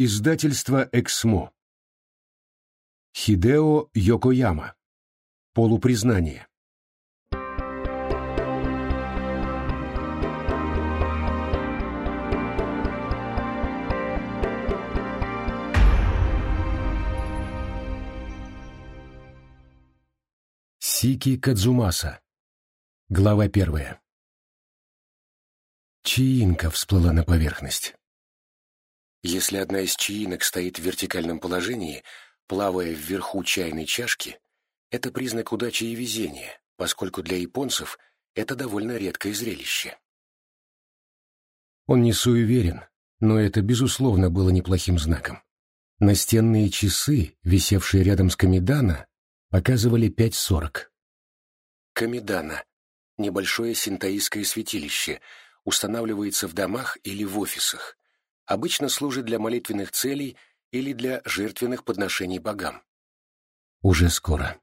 Издательство «Эксмо». Хидео Йокояма. Полупризнание. Сики Кадзумаса. Глава первая. Чаинка всплыла на поверхность. Если одна из чаинок стоит в вертикальном положении, плавая вверху чайной чашки, это признак удачи и везения, поскольку для японцев это довольно редкое зрелище. Он не суеверен, но это, безусловно, было неплохим знаком. Настенные часы, висевшие рядом с Камидана, показывали 5.40. Камидана — небольшое синтаистское святилище, устанавливается в домах или в офисах, обычно служит для молитвенных целей или для жертвенных подношений богам. Уже скоро.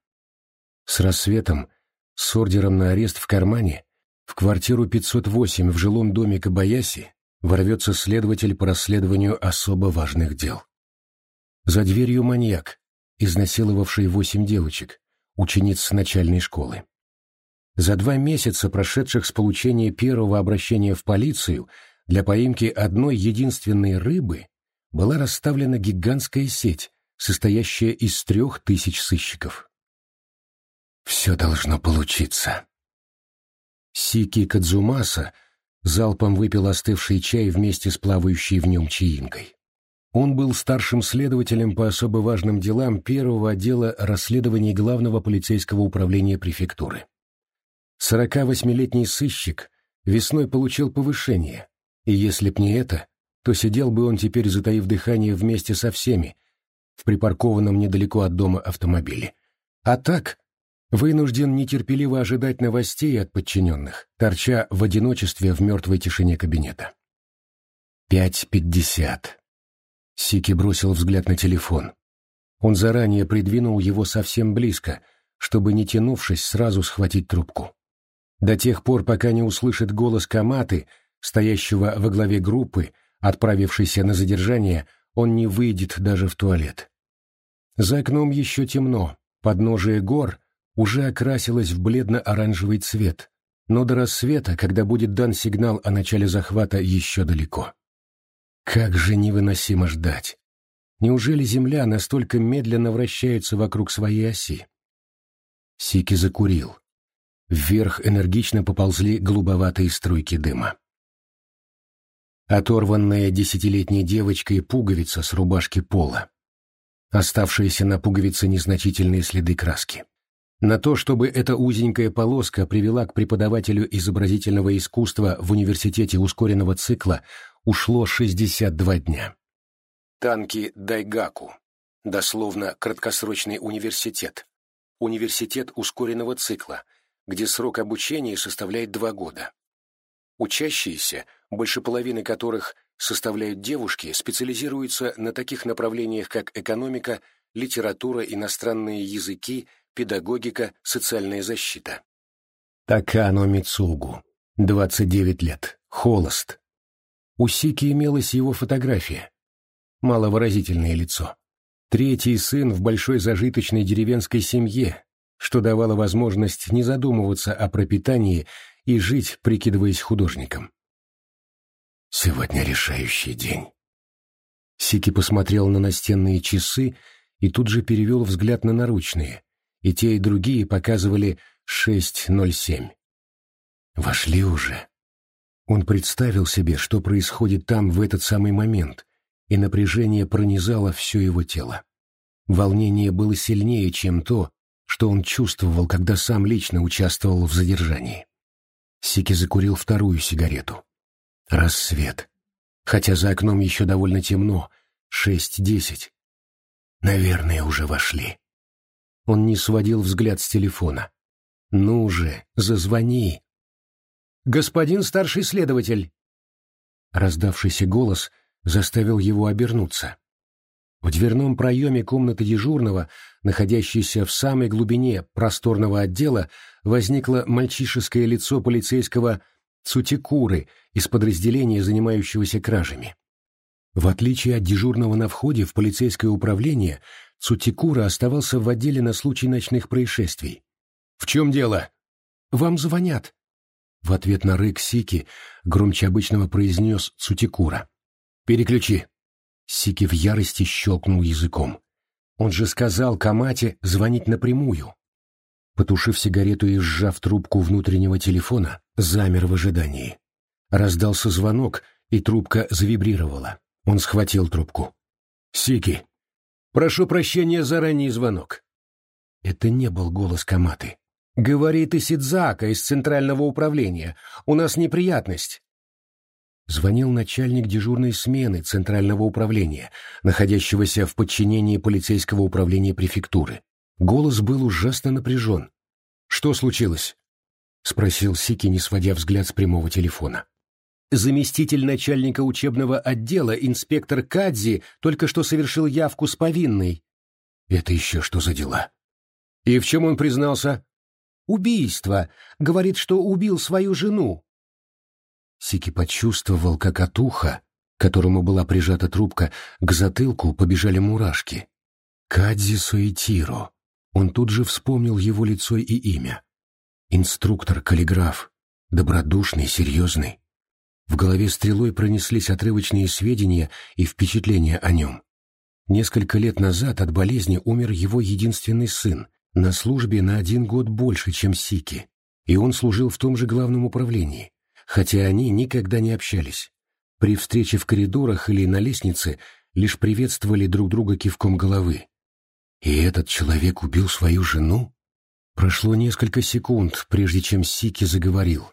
С рассветом, с ордером на арест в кармане, в квартиру 508 в жилом доме Кабаяси ворвется следователь по расследованию особо важных дел. За дверью маньяк, изнасиловавший восемь девочек, учениц начальной школы. За два месяца, прошедших с получения первого обращения в полицию, для поимки одной единственной рыбы была расставлена гигантская сеть, состоящая из трех тысяч сыщиков. Все должно получиться. Сики Кадзумаса залпом выпил остывший чай вместе с плавающей в нем чаинкой. Он был старшим следователем по особо важным делам первого отдела расследований главного полицейского управления префектуры. 48-летний сыщик весной получил повышение, и если б не это, то сидел бы он теперь, затаив дыхание, вместе со всеми, в припаркованном недалеко от дома автомобиле. А так, вынужден нетерпеливо ожидать новостей от подчиненных, торча в одиночестве в мертвой тишине кабинета. Пять пятьдесят. Сики бросил взгляд на телефон. Он заранее придвинул его совсем близко, чтобы, не тянувшись, сразу схватить трубку. До тех пор, пока не услышит голос Каматы, стоящего во главе группы, отправившейся на задержание, он не выйдет даже в туалет. За окном еще темно, подножие гор уже окрасилось в бледно-оранжевый цвет, но до рассвета, когда будет дан сигнал о начале захвата, еще далеко. Как же невыносимо ждать! Неужели Земля настолько медленно вращается вокруг своей оси? Сики закурил. Вверх энергично поползли голубоватые струйки дыма. Оторванная десятилетней девочкой пуговица с рубашки пола. Оставшиеся на пуговице незначительные следы краски. На то, чтобы эта узенькая полоска привела к преподавателю изобразительного искусства в университете ускоренного цикла, ушло 62 дня. Танки Дайгаку, дословно краткосрочный университет, университет ускоренного цикла, где срок обучения составляет два года. Учащиеся, больше половины которых составляют девушки, специализируются на таких направлениях, как экономика, литература, иностранные языки, педагогика, социальная защита. Такано Мицугу, 29 лет, холост. У Сики имелась его фотография. Маловыразительное лицо. Третий сын в большой зажиточной деревенской семье, что давало возможность не задумываться о пропитании и жить, прикидываясь художником. Сегодня решающий день. Сики посмотрел на настенные часы и тут же перевел взгляд на наручные, и те и другие показывали 6.07. Вошли уже. Он представил себе, что происходит там в этот самый момент, и напряжение пронизало все его тело. Волнение было сильнее, чем то, что он чувствовал, когда сам лично участвовал в задержании. Сики закурил вторую сигарету. Рассвет. Хотя за окном еще довольно темно. Шесть-десять. Наверное, уже вошли. Он не сводил взгляд с телефона. «Ну же, зазвони!» «Господин старший следователь!» Раздавшийся голос заставил его обернуться. В дверном проеме комнаты дежурного, находящейся в самой глубине просторного отдела, возникло мальчишеское лицо полицейского Цутикуры из подразделения, занимающегося кражами. В отличие от дежурного на входе в полицейское управление, Цутикура оставался в отделе на случай ночных происшествий. «В чем дело?» «Вам звонят». В ответ на рык Сики громче обычного произнес Цутикура. «Переключи». Сики в ярости щелкнул языком. Он же сказал Камате звонить напрямую. Потушив сигарету и сжав трубку внутреннего телефона, замер в ожидании. Раздался звонок, и трубка завибрировала. Он схватил трубку. «Сики, прошу прощения за ранний звонок». Это не был голос Каматы. «Говорит Исидзака из Центрального управления. У нас неприятность». Звонил начальник дежурной смены Центрального управления, находящегося в подчинении полицейского управления префектуры. Голос был ужасно напряжен. «Что случилось?» — спросил Сики, не сводя взгляд с прямого телефона. Заместитель начальника учебного отдела, инспектор Кадзи, только что совершил явку с повинной. Это еще что за дела? И в чем он признался? Убийство. Говорит, что убил свою жену. Сики почувствовал, как от уха, которому была прижата трубка, к затылку побежали мурашки. Кадзи Суэтиро. Он тут же вспомнил его лицо и имя. Инструктор-каллиграф. Добродушный, серьезный. В голове стрелой пронеслись отрывочные сведения и впечатления о нем. Несколько лет назад от болезни умер его единственный сын, на службе на один год больше, чем Сики, и он служил в том же главном управлении, хотя они никогда не общались. При встрече в коридорах или на лестнице лишь приветствовали друг друга кивком головы. И этот человек убил свою жену? Прошло несколько секунд, прежде чем Сики заговорил.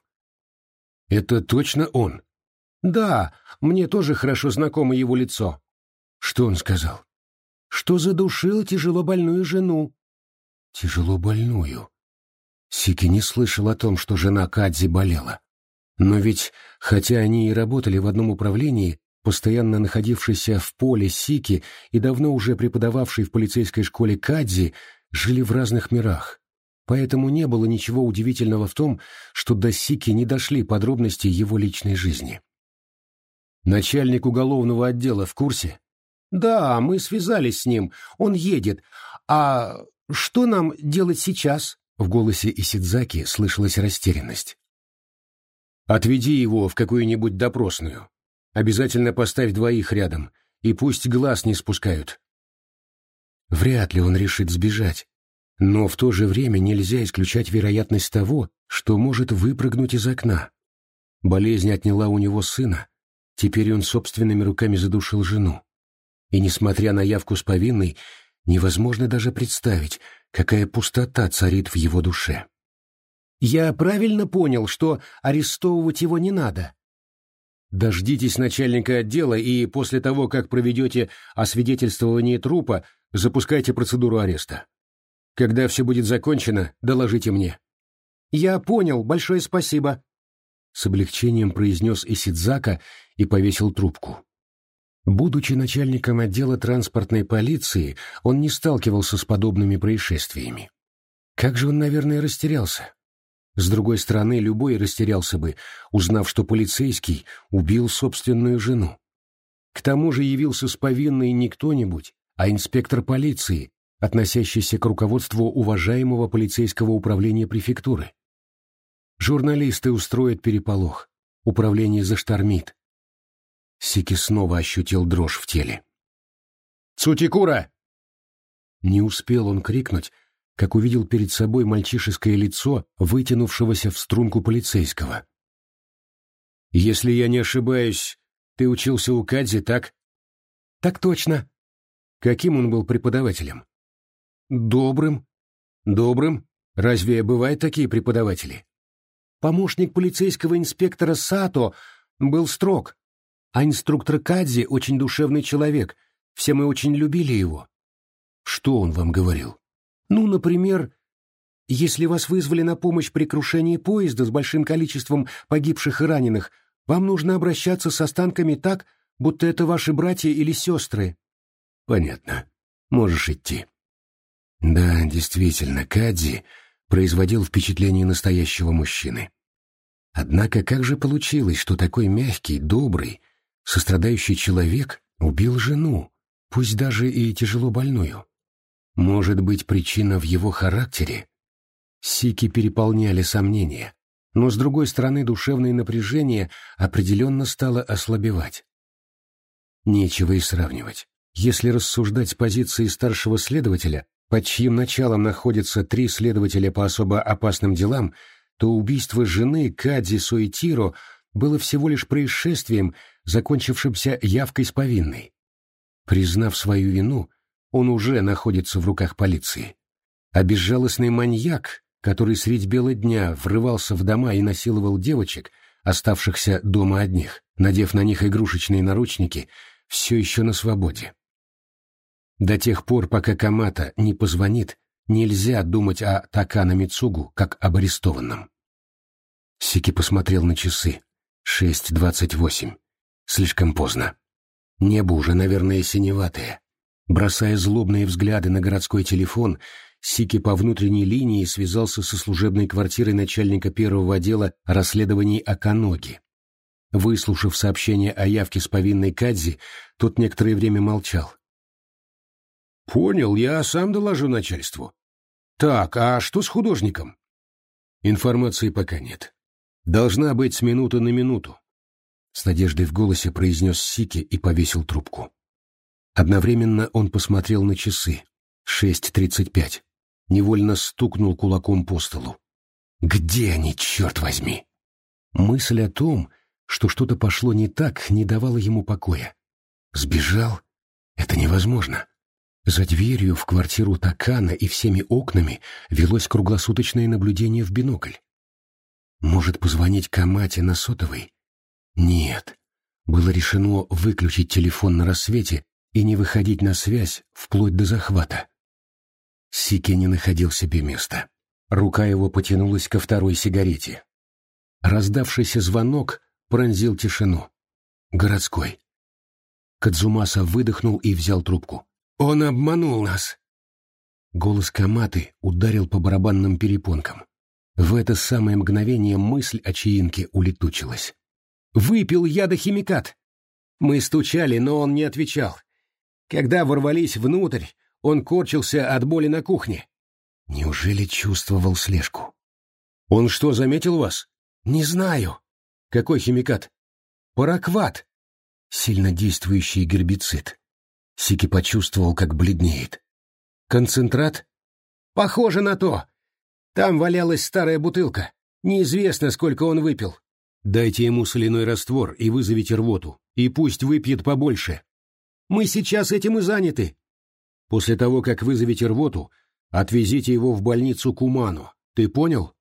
«Это точно он?» «Да, мне тоже хорошо знакомо его лицо». «Что он сказал?» «Что задушил тяжело больную жену». «Тяжело больную?» Сики не слышал о том, что жена Кадзи болела. Но ведь, хотя они и работали в одном управлении, постоянно находившийся в поле Сики и давно уже преподававший в полицейской школе Кадзи, жили в разных мирах. Поэтому не было ничего удивительного в том, что до Сики не дошли подробности его личной жизни. «Начальник уголовного отдела в курсе?» «Да, мы связались с ним. Он едет. А что нам делать сейчас?» В голосе Исидзаки слышалась растерянность. «Отведи его в какую-нибудь допросную. Обязательно поставь двоих рядом, и пусть глаз не спускают». Вряд ли он решит сбежать. Но в то же время нельзя исключать вероятность того, что может выпрыгнуть из окна. Болезнь отняла у него сына, теперь он собственными руками задушил жену. И, несмотря на явку с повинной, невозможно даже представить, какая пустота царит в его душе. «Я правильно понял, что арестовывать его не надо?» «Дождитесь начальника отдела и после того, как проведете освидетельствование трупа, запускайте процедуру ареста. Когда все будет закончено, доложите мне». «Я понял, большое спасибо», — с облегчением произнес Исидзака и повесил трубку. Будучи начальником отдела транспортной полиции, он не сталкивался с подобными происшествиями. Как же он, наверное, растерялся. С другой стороны, любой растерялся бы, узнав, что полицейский убил собственную жену. К тому же явился с повинной не кто-нибудь, а инспектор полиции, относящийся к руководству уважаемого полицейского управления префектуры. Журналисты устроят переполох, управление заштормит. Сики снова ощутил дрожь в теле. «Цутикура!» Не успел он крикнуть, как увидел перед собой мальчишеское лицо, вытянувшегося в струнку полицейского. «Если я не ошибаюсь, ты учился у Кадзи, так?» «Так точно». Каким он был преподавателем? Добрым. Добрым? Разве бывают такие преподаватели? Помощник полицейского инспектора Сато был строг, а инструктор Кадзи очень душевный человек, все мы очень любили его. Что он вам говорил? Ну, например, если вас вызвали на помощь при крушении поезда с большим количеством погибших и раненых, вам нужно обращаться с останками так, будто это ваши братья или сестры. Понятно. Можешь идти. Да, действительно, Кадзи производил впечатление настоящего мужчины. Однако как же получилось, что такой мягкий, добрый, сострадающий человек Убил жену, пусть даже и тяжело больную. Может быть, причина в его характере? Сики переполняли сомнения, но, с другой стороны, душевное напряжение определенно стало ослабевать. Нечего и сравнивать. Если рассуждать с позиции старшего следователя, под чьим началом находятся три следователя по особо опасным делам, то убийство жены Кадзи Суэтиро было всего лишь происшествием, закончившимся явкой с повинной. Признав свою вину, он уже находится в руках полиции. А безжалостный маньяк, который средь бела дня врывался в дома и насиловал девочек, оставшихся дома одних, надев на них игрушечные наручники, все еще на свободе. До тех пор, пока Камата не позвонит, нельзя думать о Такана Мицугу как об арестованном. Сики посмотрел на часы. Шесть двадцать восемь. Слишком поздно. Небо уже, наверное, синеватое. Бросая злобные взгляды на городской телефон, Сики по внутренней линии связался со служебной квартирой начальника первого отдела расследований Аканоги. Выслушав сообщение о явке с повинной Кадзи, тот некоторое время молчал. «Понял, я сам доложу начальству. Так, а что с художником?» «Информации пока нет. Должна быть с минуты на минуту», — с надеждой в голосе произнес Сики и повесил трубку. Одновременно он посмотрел на часы. Шесть тридцать пять. Невольно стукнул кулаком по столу. «Где они, черт возьми?» Мысль о том, что что-то пошло не так, не давала ему покоя. «Сбежал? Это невозможно. За дверью в квартиру Такана и всеми окнами велось круглосуточное наблюдение в бинокль. Может, позвонить Камате на сотовой? Нет. Было решено выключить телефон на рассвете и не выходить на связь вплоть до захвата. Сики не находил себе места. Рука его потянулась ко второй сигарете. Раздавшийся звонок пронзил тишину. Городской. Кадзумаса выдохнул и взял трубку. Он обманул нас. Голос Каматы ударил по барабанным перепонкам. В это самое мгновение мысль о чаинке улетучилась. «Выпил ядохимикат!» Мы стучали, но он не отвечал. Когда ворвались внутрь, он корчился от боли на кухне. Неужели чувствовал слежку? «Он что, заметил вас?» «Не знаю». «Какой химикат?» «Паракват». Сильно действующий гербицид. Сики почувствовал, как бледнеет. «Концентрат?» «Похоже на то. Там валялась старая бутылка. Неизвестно, сколько он выпил». «Дайте ему соляной раствор и вызовите рвоту, и пусть выпьет побольше». «Мы сейчас этим и заняты». «После того, как вызовете рвоту, отвезите его в больницу Куману. Ты понял?»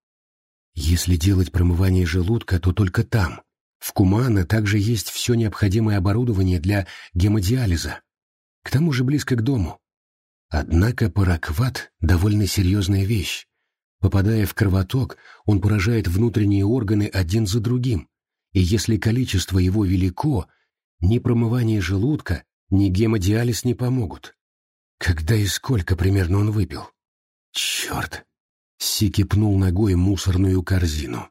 «Если делать промывание желудка, то только там. В Кумана также есть все необходимое оборудование для гемодиализа. К тому же близко к дому. Однако паракват — довольно серьезная вещь. Попадая в кровоток, он поражает внутренние органы один за другим, и если количество его велико, ни промывание желудка, ни гемодиализ не помогут. Когда и сколько примерно он выпил? Черт! Сики пнул ногой мусорную корзину.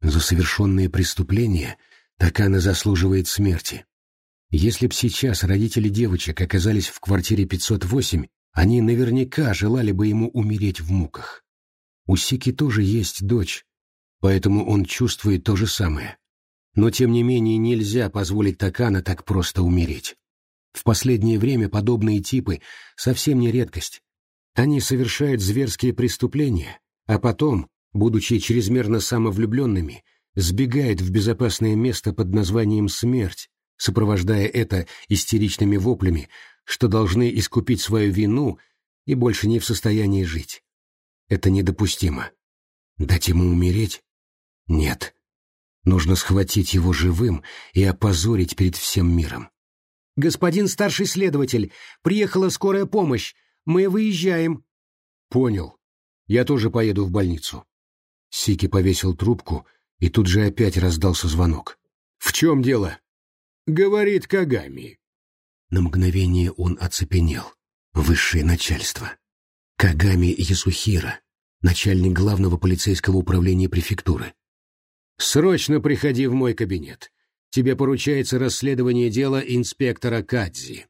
За совершенные преступления Такана заслуживает смерти. Если б сейчас родители девочек оказались в квартире 508, они наверняка желали бы ему умереть в муках. У Сики тоже есть дочь, поэтому он чувствует то же самое. Но тем не менее нельзя позволить Такана так просто умереть. В последнее время подобные типы совсем не редкость. Они совершают зверские преступления, а потом, будучи чрезмерно самовлюбленными, сбегают в безопасное место под названием «смерть», сопровождая это истеричными воплями, что должны искупить свою вину и больше не в состоянии жить. Это недопустимо. Дать ему умереть? Нет. Нужно схватить его живым и опозорить перед всем миром. «Господин старший следователь, приехала скорая помощь. Мы выезжаем». «Понял. Я тоже поеду в больницу». Сики повесил трубку, и тут же опять раздался звонок. «В чем дело?» говорит Кагами. На мгновение он оцепенел. Высшее начальство. Кагами Ясухира, начальник главного полицейского управления префектуры. «Срочно приходи в мой кабинет. Тебе поручается расследование дела инспектора Кадзи.